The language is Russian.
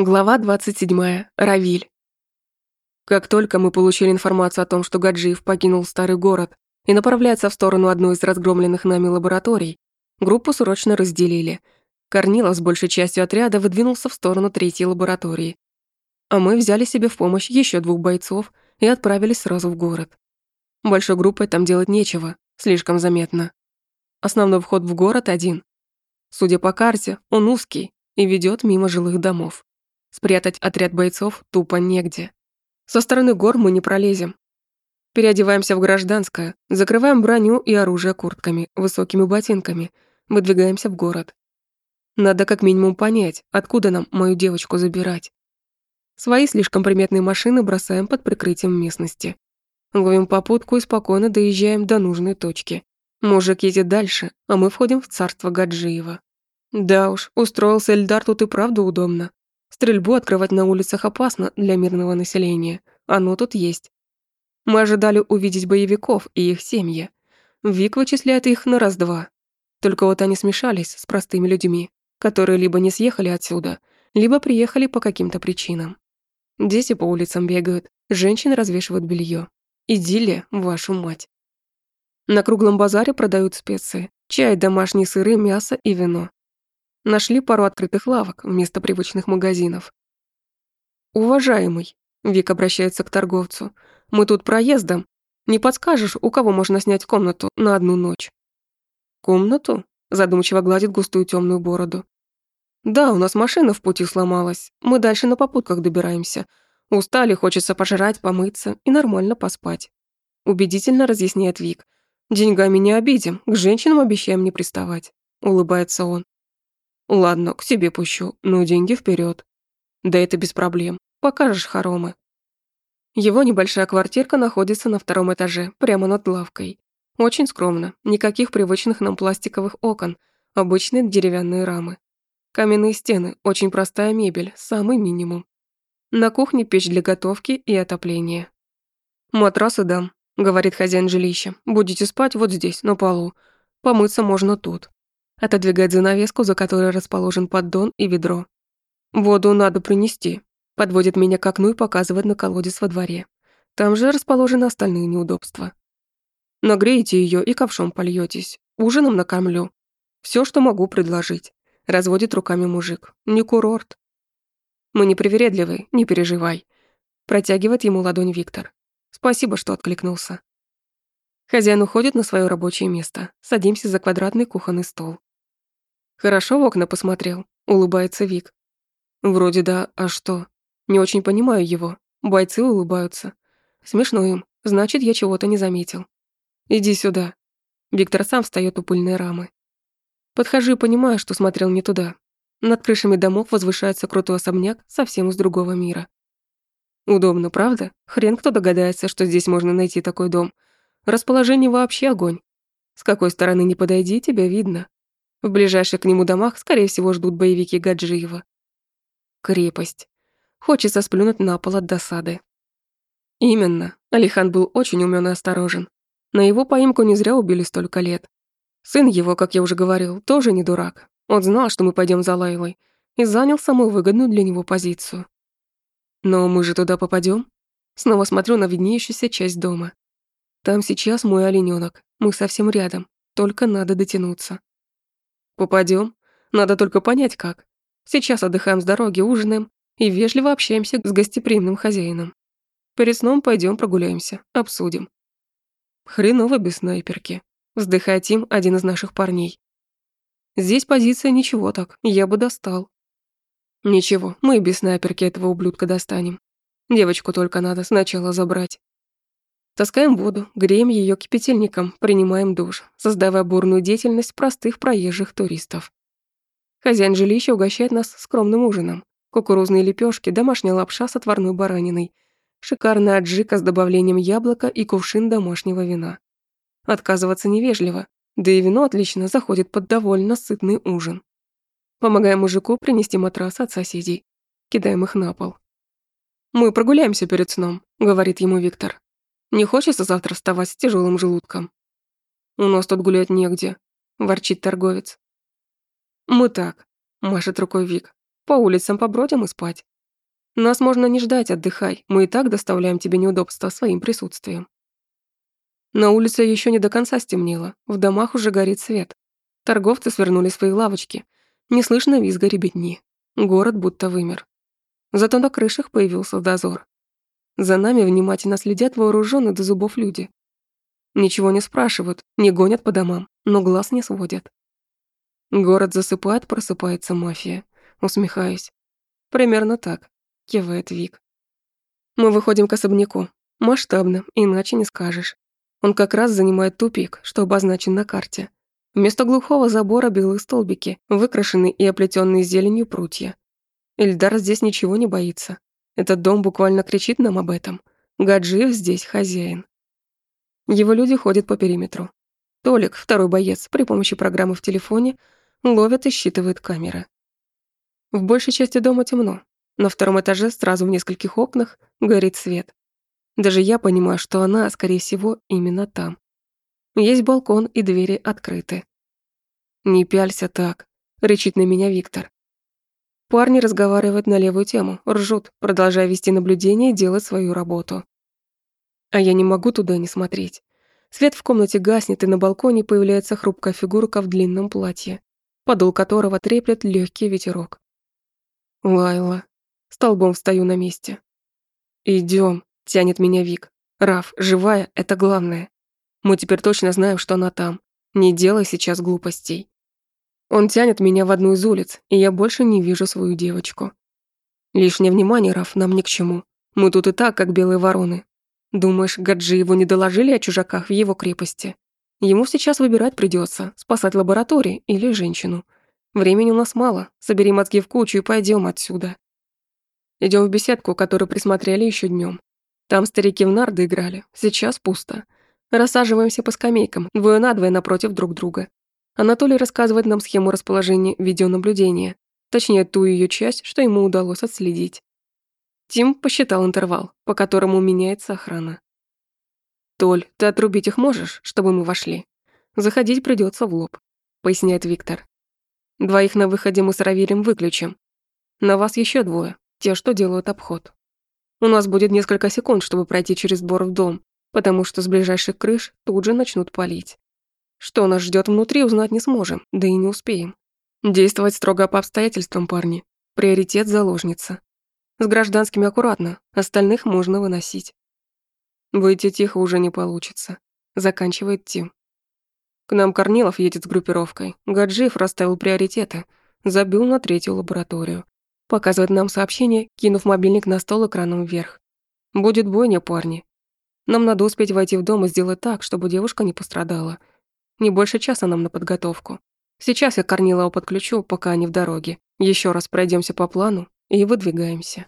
Глава 27. Равиль. Как только мы получили информацию о том, что Гаджиев покинул старый город и направляется в сторону одной из разгромленных нами лабораторий, группу срочно разделили. Корнилов с большей частью отряда выдвинулся в сторону третьей лаборатории. А мы взяли себе в помощь еще двух бойцов и отправились сразу в город. Большой группой там делать нечего, слишком заметно. Основной вход в город один. Судя по карте, он узкий и ведет мимо жилых домов. Спрятать отряд бойцов тупо негде. Со стороны гор мы не пролезем. Переодеваемся в гражданское, закрываем броню и оружие куртками, высокими ботинками, выдвигаемся в город. Надо как минимум понять, откуда нам мою девочку забирать. Свои слишком приметные машины бросаем под прикрытием местности. Ловим попутку и спокойно доезжаем до нужной точки. Мужик едет дальше, а мы входим в царство Гаджиева. Да уж, устроился Эльдар тут и правда удобно. Стрельбу открывать на улицах опасно для мирного населения. Оно тут есть. Мы ожидали увидеть боевиков и их семьи. Вик вычисляет их на раз-два. Только вот они смешались с простыми людьми, которые либо не съехали отсюда, либо приехали по каким-то причинам. Дети по улицам бегают, женщины развешивают белье. Идиллия, вашу мать. На круглом базаре продают специи, чай, домашние сыры, мясо и вино. Нашли пару открытых лавок вместо привычных магазинов. «Уважаемый», — Вик обращается к торговцу, — «мы тут проездом. Не подскажешь, у кого можно снять комнату на одну ночь?» «Комнату?» — задумчиво гладит густую темную бороду. «Да, у нас машина в пути сломалась. Мы дальше на попутках добираемся. Устали, хочется пожрать, помыться и нормально поспать». Убедительно разъясняет Вик. «Деньгами не обидим, к женщинам обещаем не приставать», — улыбается он. Ладно, к себе пущу, но деньги вперед. Да это без проблем. Покажешь хоромы. Его небольшая квартирка находится на втором этаже, прямо над лавкой. Очень скромно, никаких привычных нам пластиковых окон, обычные деревянные рамы. Каменные стены, очень простая мебель, самый минимум. На кухне печь для готовки и отопления. «Матрасы дам», — говорит хозяин жилища. «Будете спать вот здесь, на полу. Помыться можно тут». Отодвигает занавеску, за которой расположен поддон и ведро. «Воду надо принести», подводит меня к окну и показывает на колодец во дворе. Там же расположены остальные неудобства. Нагреете ее и ковшом польетесь. Ужином накормлю. Все, что могу предложить. Разводит руками мужик. Не курорт. Мы не привередливы, не переживай. Протягивает ему ладонь Виктор. Спасибо, что откликнулся. Хозяин уходит на свое рабочее место. Садимся за квадратный кухонный стол. Хорошо в окна посмотрел, улыбается Вик. Вроде да, а что? Не очень понимаю его. Бойцы улыбаются. Смешно им, значит, я чего-то не заметил. Иди сюда. Виктор сам встает у пыльной рамы. Подхожу и понимаю, что смотрел не туда. Над крышами домов возвышается крутой особняк совсем из другого мира. Удобно, правда? Хрен кто догадается, что здесь можно найти такой дом. Расположение вообще огонь. С какой стороны не подойди, тебя видно. В ближайших к нему домах, скорее всего, ждут боевики Гаджиева. Крепость. Хочется сплюнуть на пол от досады. Именно. Алихан был очень умён и осторожен. На его поимку не зря убили столько лет. Сын его, как я уже говорил, тоже не дурак. Он знал, что мы пойдем за Лайлой, и занял самую выгодную для него позицию. Но мы же туда попадем. Снова смотрю на виднеющуюся часть дома. Там сейчас мой оленёнок. Мы совсем рядом. Только надо дотянуться. Попадем. Надо только понять, как. Сейчас отдыхаем с дороги, ужинаем и вежливо общаемся с гостеприимным хозяином. Перед сном пойдем прогуляемся, обсудим. Хреново без снайперки. Вздыхает Тим, один из наших парней. Здесь позиция ничего так, я бы достал. Ничего, мы без снайперки этого ублюдка достанем. Девочку только надо сначала забрать. Таскаем воду, греем ее кипятильником, принимаем душ, создавая бурную деятельность простых проезжих туристов. Хозяин жилища угощает нас скромным ужином. Кукурузные лепешки, домашняя лапша с отварной бараниной, шикарная аджика с добавлением яблока и кувшин домашнего вина. Отказываться невежливо, да и вино отлично заходит под довольно сытный ужин. Помогаем мужику принести матрас от соседей. Кидаем их на пол. «Мы прогуляемся перед сном», — говорит ему Виктор. Не хочется завтра вставать с тяжелым желудком. У нас тут гулять негде, ворчит торговец. Мы так, машет рукой Вик. По улицам побродим и спать. Нас можно не ждать, отдыхай. Мы и так доставляем тебе неудобства своим присутствием. На улице еще не до конца стемнело, в домах уже горит свет. Торговцы свернули свои лавочки. Не слышно визга ребятни. Город будто вымер. Зато на крышах появился дозор. За нами внимательно следят вооруженные до зубов люди. Ничего не спрашивают, не гонят по домам, но глаз не сводят. Город засыпает, просыпается мафия. Усмехаюсь. Примерно так, кивает Вик. Мы выходим к особняку. Масштабно, иначе не скажешь. Он как раз занимает тупик, что обозначен на карте. Вместо глухого забора белые столбики, выкрашенные и оплетенные зеленью прутья. Эльдар здесь ничего не боится. Этот дом буквально кричит нам об этом. Гаджиев здесь хозяин. Его люди ходят по периметру. Толик, второй боец, при помощи программы в телефоне, ловит и считывает камеры. В большей части дома темно. На втором этаже сразу в нескольких окнах горит свет. Даже я понимаю, что она, скорее всего, именно там. Есть балкон и двери открыты. «Не пялься так», — рычит на меня Виктор. Парни разговаривают на левую тему, ржут, продолжая вести наблюдение и делать свою работу. А я не могу туда не смотреть. Свет в комнате гаснет, и на балконе появляется хрупкая фигурка в длинном платье, подол которого треплет легкий ветерок. Лайла. Столбом встаю на месте. Идем тянет меня Вик. Раф, живая — это главное. Мы теперь точно знаем, что она там. Не делай сейчас глупостей. Он тянет меня в одну из улиц, и я больше не вижу свою девочку. Лишнее внимание, Раф, нам ни к чему. Мы тут и так, как белые вороны. Думаешь, Гаджи его не доложили о чужаках в его крепости? Ему сейчас выбирать придется, спасать лаборатории или женщину. Времени у нас мало, собери мозги в кучу и пойдем отсюда. Идем в беседку, которую присмотрели еще днем. Там старики в нарды играли, сейчас пусто. Рассаживаемся по скамейкам, двое на двое напротив друг друга. Анатолий рассказывает нам схему расположения видеонаблюдения, точнее ту ее часть, что ему удалось отследить. Тим посчитал интервал, по которому меняется охрана. «Толь, ты отрубить их можешь, чтобы мы вошли? Заходить придется в лоб», — поясняет Виктор. «Двоих на выходе мы с Равилем выключим. На вас еще двое, те, что делают обход. У нас будет несколько секунд, чтобы пройти через двор в дом, потому что с ближайших крыш тут же начнут палить. Что нас ждет внутри, узнать не сможем, да и не успеем. Действовать строго по обстоятельствам, парни. Приоритет заложница. С гражданскими аккуратно, остальных можно выносить. Выйти тихо уже не получится. Заканчивает Тим. К нам Корнилов едет с группировкой. Гаджиев расставил приоритеты. Забил на третью лабораторию. Показывает нам сообщение, кинув мобильник на стол экраном вверх. Будет бойня, парни. Нам надо успеть войти в дом и сделать так, чтобы девушка не пострадала. Не больше часа нам на подготовку. Сейчас я Корнилова подключу, пока они в дороге. Еще раз пройдемся по плану и выдвигаемся.